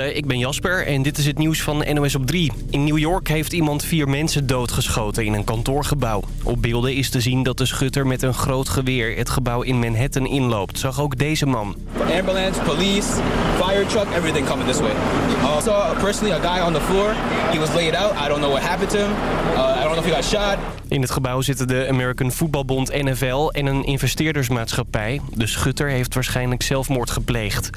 Ik ben Jasper en dit is het nieuws van NOS op 3. In New York heeft iemand vier mensen doodgeschoten in een kantoorgebouw. Op beelden is te zien dat de schutter met een groot geweer het gebouw in Manhattan inloopt. Zag ook deze man. Ambulance, police, fire truck, everything coming this way. Uh, I saw personally a guy on the floor. He was laid out. I don't know what happened to him. Uh, I don't know if he got shot. In het gebouw zitten de American Voetbalbond NFL en een investeerdersmaatschappij. De schutter heeft waarschijnlijk zelfmoord gepleegd.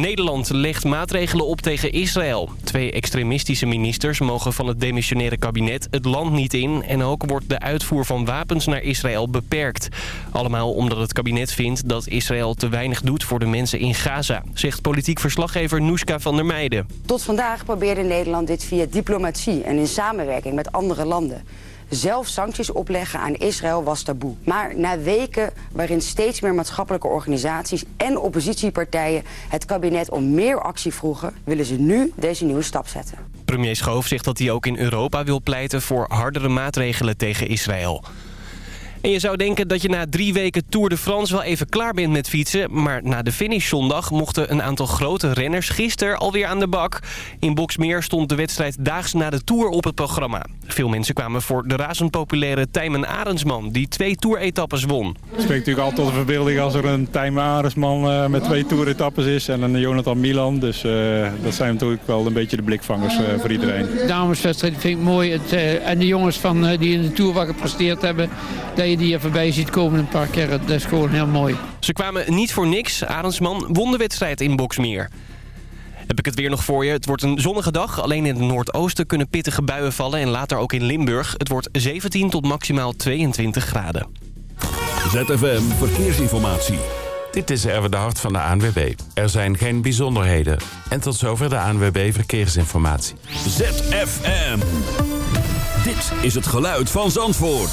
Nederland legt maatregelen op tegen Israël. Twee extremistische ministers mogen van het demissionaire kabinet het land niet in... en ook wordt de uitvoer van wapens naar Israël beperkt. Allemaal omdat het kabinet vindt dat Israël te weinig doet voor de mensen in Gaza... zegt politiek verslaggever Noeska van der Meijden. Tot vandaag probeerde Nederland dit via diplomatie en in samenwerking met andere landen zelf sancties opleggen aan Israël was taboe. Maar na weken waarin steeds meer maatschappelijke organisaties en oppositiepartijen het kabinet om meer actie vroegen, willen ze nu deze nieuwe stap zetten. Premier Schoof zegt dat hij ook in Europa wil pleiten voor hardere maatregelen tegen Israël. En je zou denken dat je na drie weken Tour de France wel even klaar bent met fietsen. Maar na de finish zondag mochten een aantal grote renners gisteren alweer aan de bak. In Boksmeer stond de wedstrijd daags na de Tour op het programma. Veel mensen kwamen voor de razend populaire Tijmen Arendsman, die twee Tour-etappes won. Het spreekt natuurlijk altijd tot de verbeelding als er een Tijmen Arendsman uh, met twee Tour-etappes is en een Jonathan Milan. Dus uh, dat zijn natuurlijk wel een beetje de blikvangers uh, voor iedereen. De dameswedstrijd vind ik mooi. Het, en de jongens van, die in de Tour wat gepresteerd hebben, dat je die er voorbij ziet komen een paar keer. Dat is gewoon heel mooi. Ze kwamen niet voor niks. Arendsman won de wedstrijd in Boksmeer. Heb ik het weer nog voor je. Het wordt een zonnige dag. Alleen in het noordoosten kunnen pittige buien vallen. En later ook in Limburg. Het wordt 17 tot maximaal 22 graden. ZFM Verkeersinformatie. Dit is Erwin de Hart van de ANWB. Er zijn geen bijzonderheden. En tot zover de ANWB Verkeersinformatie. ZFM. Dit is het geluid van Zandvoort.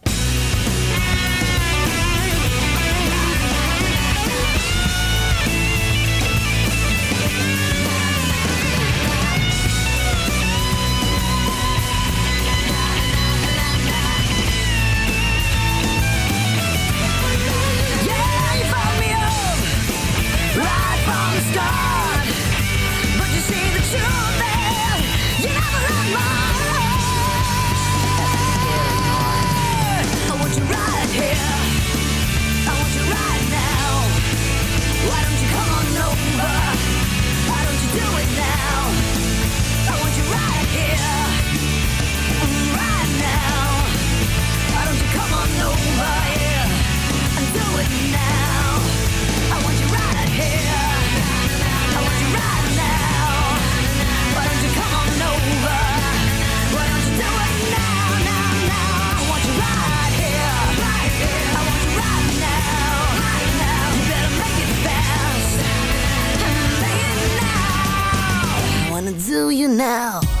die do you now?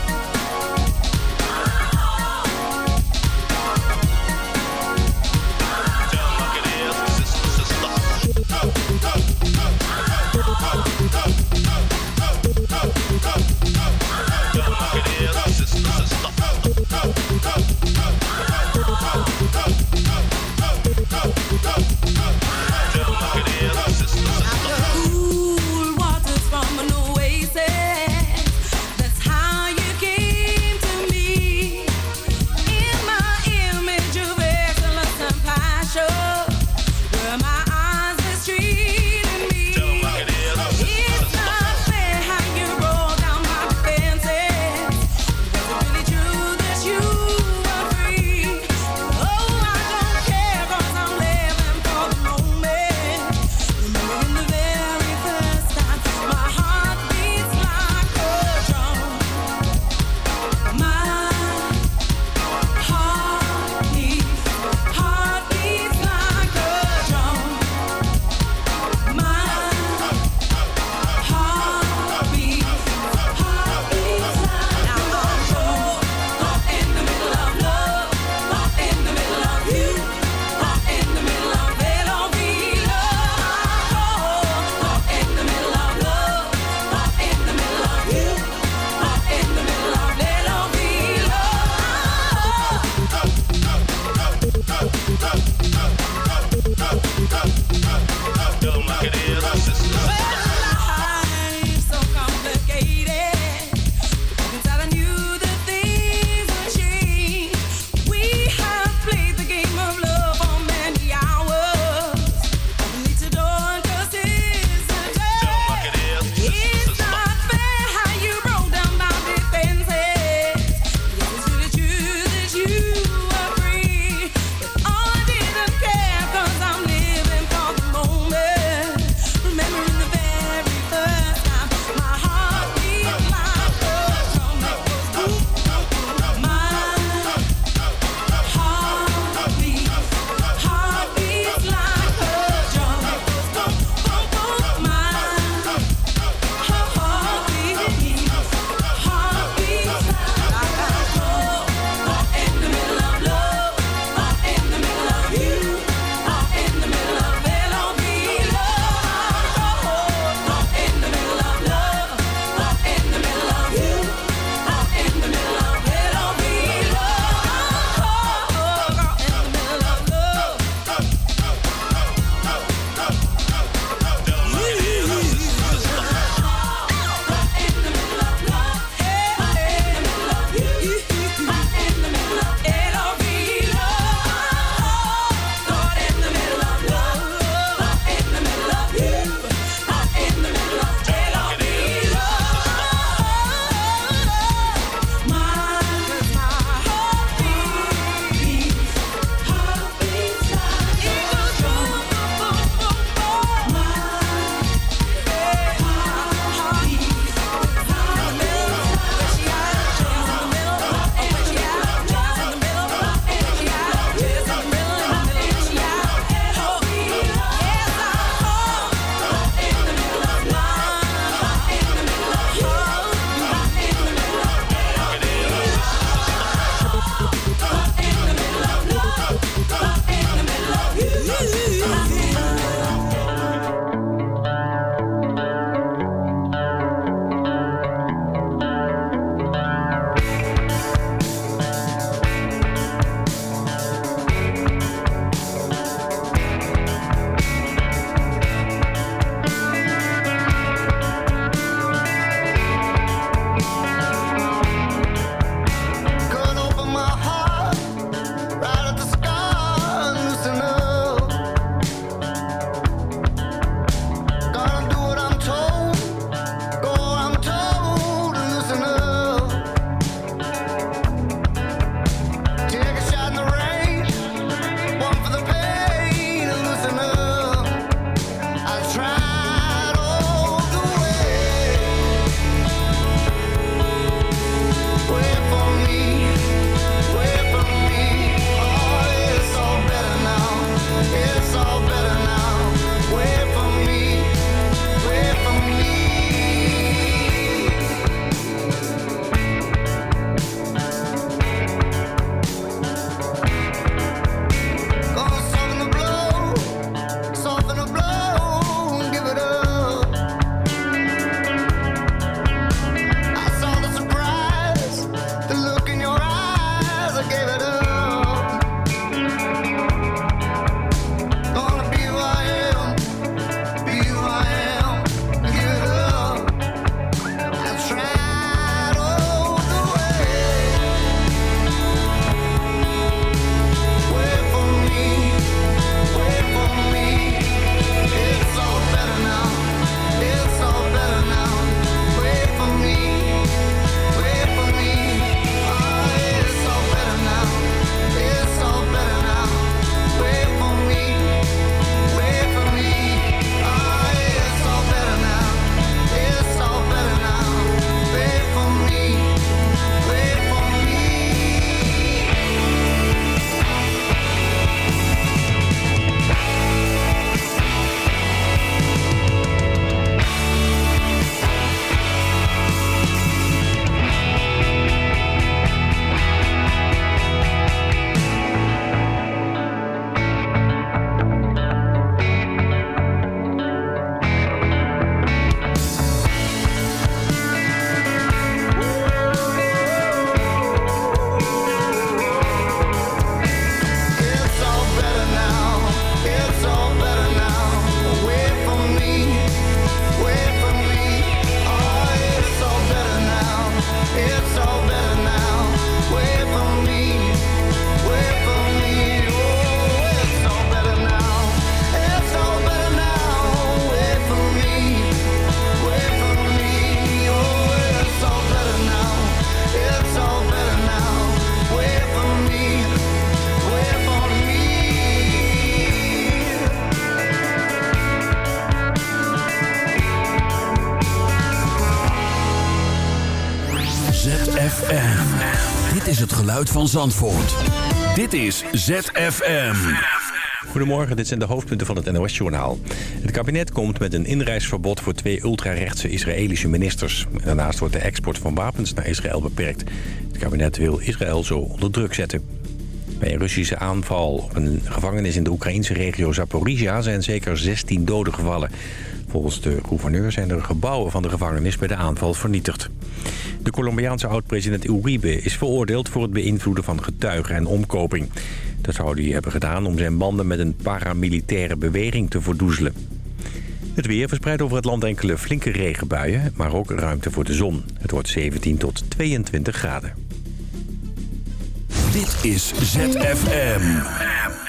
Zandvoort. Dit is ZFM. Goedemorgen, dit zijn de hoofdpunten van het NOS-journaal. Het kabinet komt met een inreisverbod voor twee ultrarechtse Israëlische ministers. Daarnaast wordt de export van wapens naar Israël beperkt. Het kabinet wil Israël zo onder druk zetten. Bij een Russische aanval op een gevangenis in de Oekraïnse regio Zaporizhia... zijn zeker 16 doden gevallen. Volgens de gouverneur zijn er gebouwen van de gevangenis bij de aanval vernietigd. De Colombiaanse oud-president Uribe is veroordeeld voor het beïnvloeden van getuigen en omkoping. Dat zou hij hebben gedaan om zijn banden met een paramilitaire beweging te verdoezelen. Het weer verspreidt over het land enkele flinke regenbuien, maar ook ruimte voor de zon. Het wordt 17 tot 22 graden. Dit is ZFM.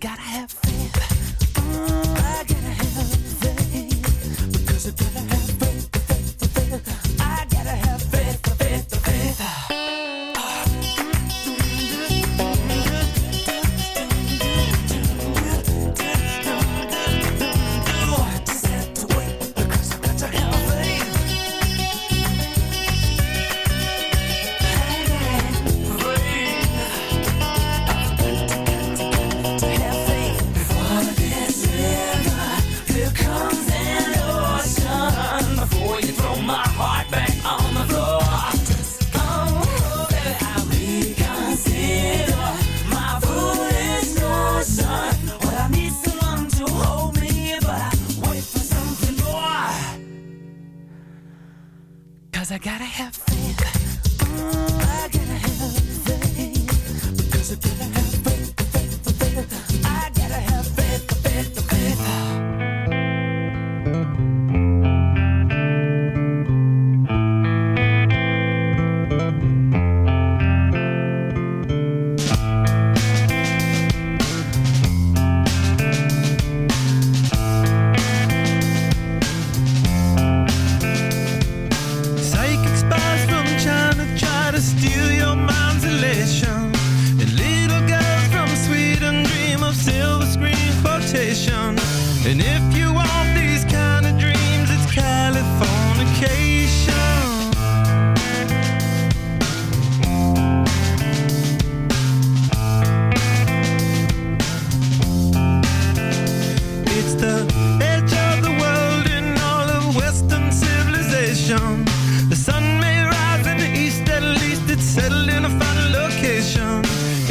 gotta have faith. Mm.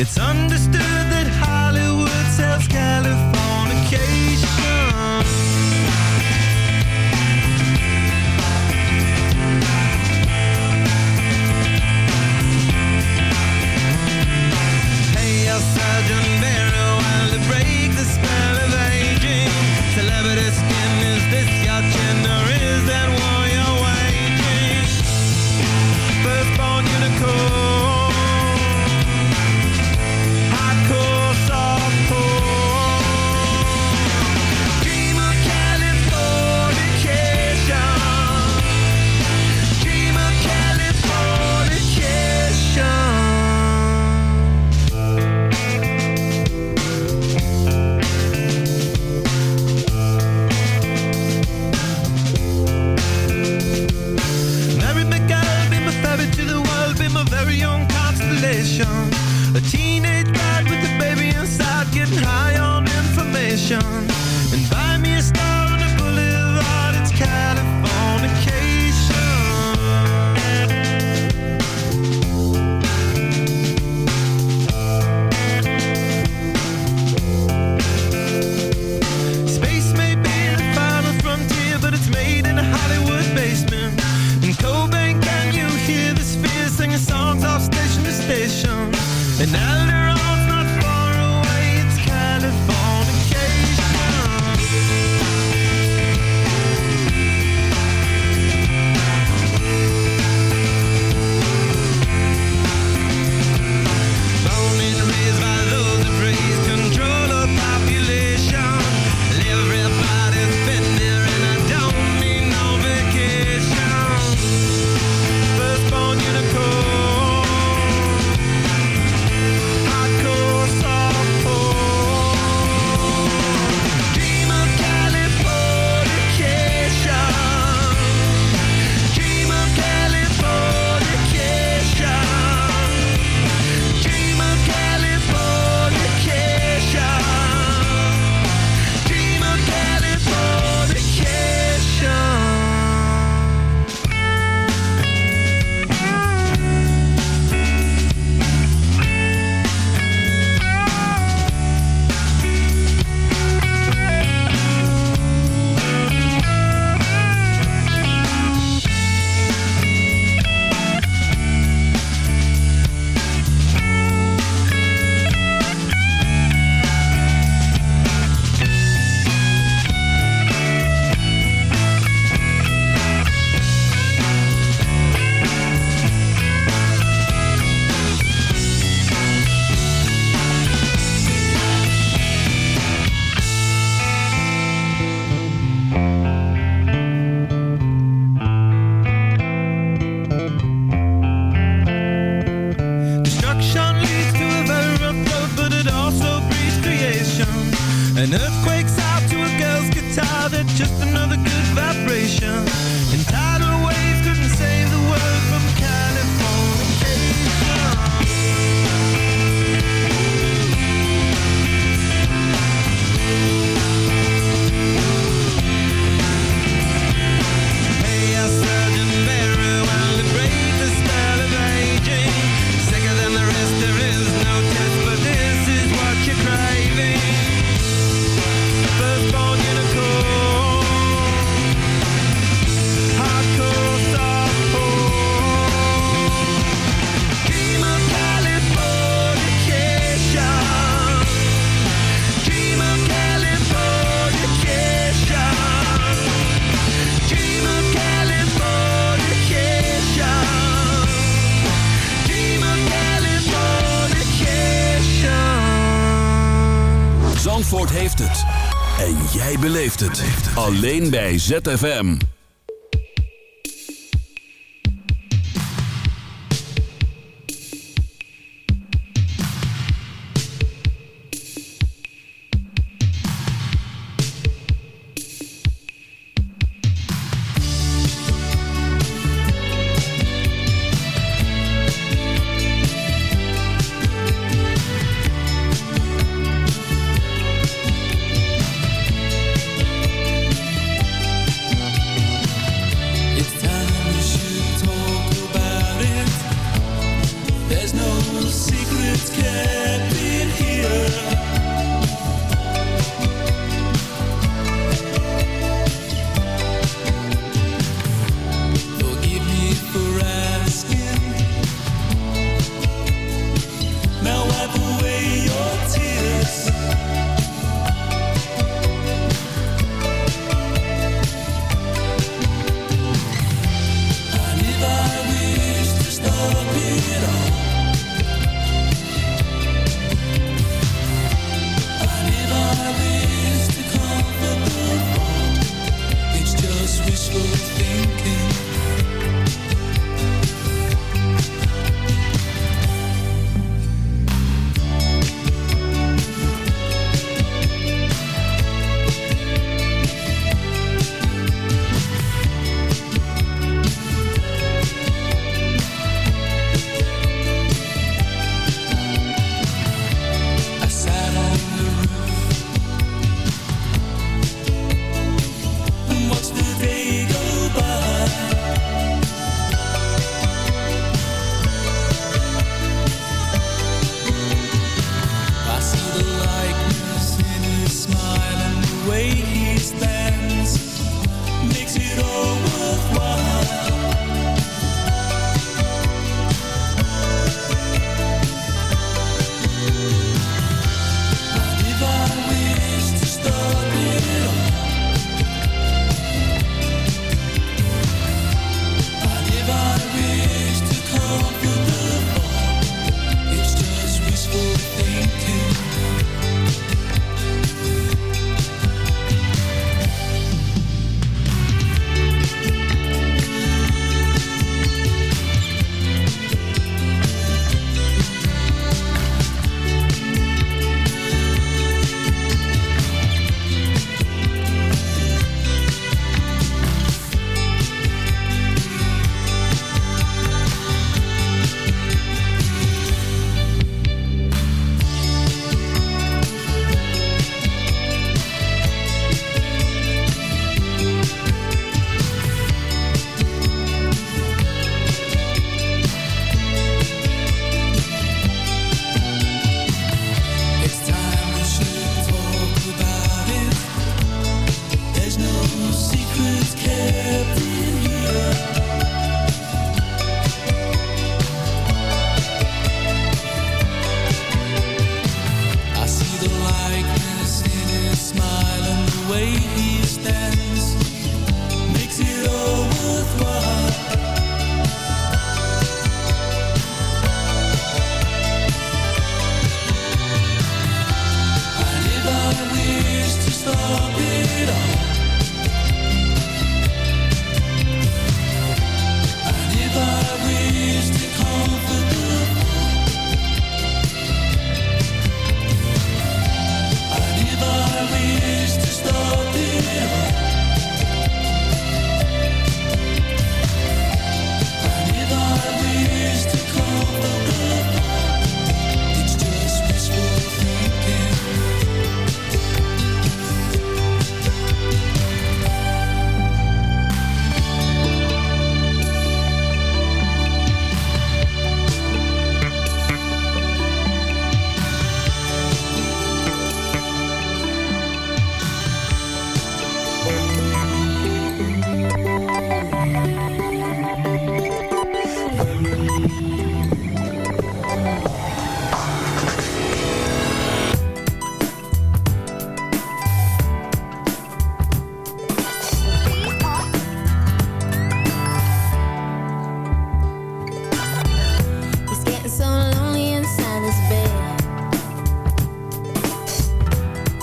It's under Alleen bij ZFM.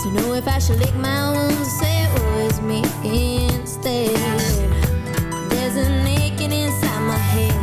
To know if I should lick my wounds and Say it was me instead? There's an aching inside my head.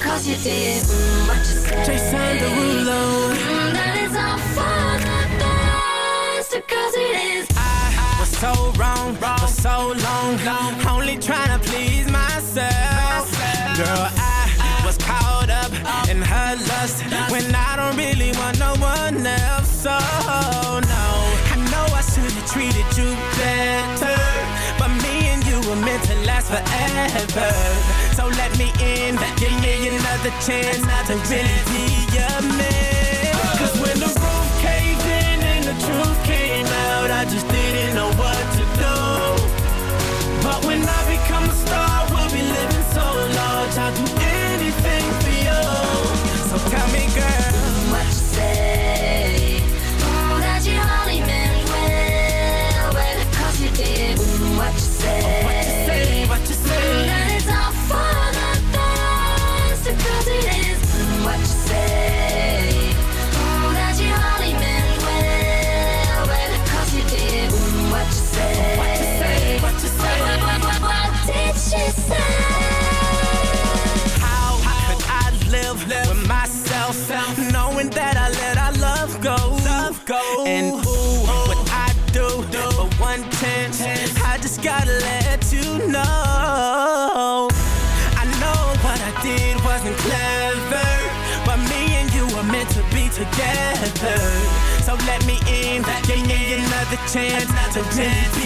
cause you did mm, what you said. Jason Derulo. Mm, that is all for the best, cause it is. I, I was so wrong, wrong for so long, long. Only trying to please myself. myself. Girl, I, I was caught up, up in her lust, lust when I don't really want no one else. So, no, I know I should have treated you better, but me and you were meant to last forever me in. Give me another chance another to really be a man. chance to really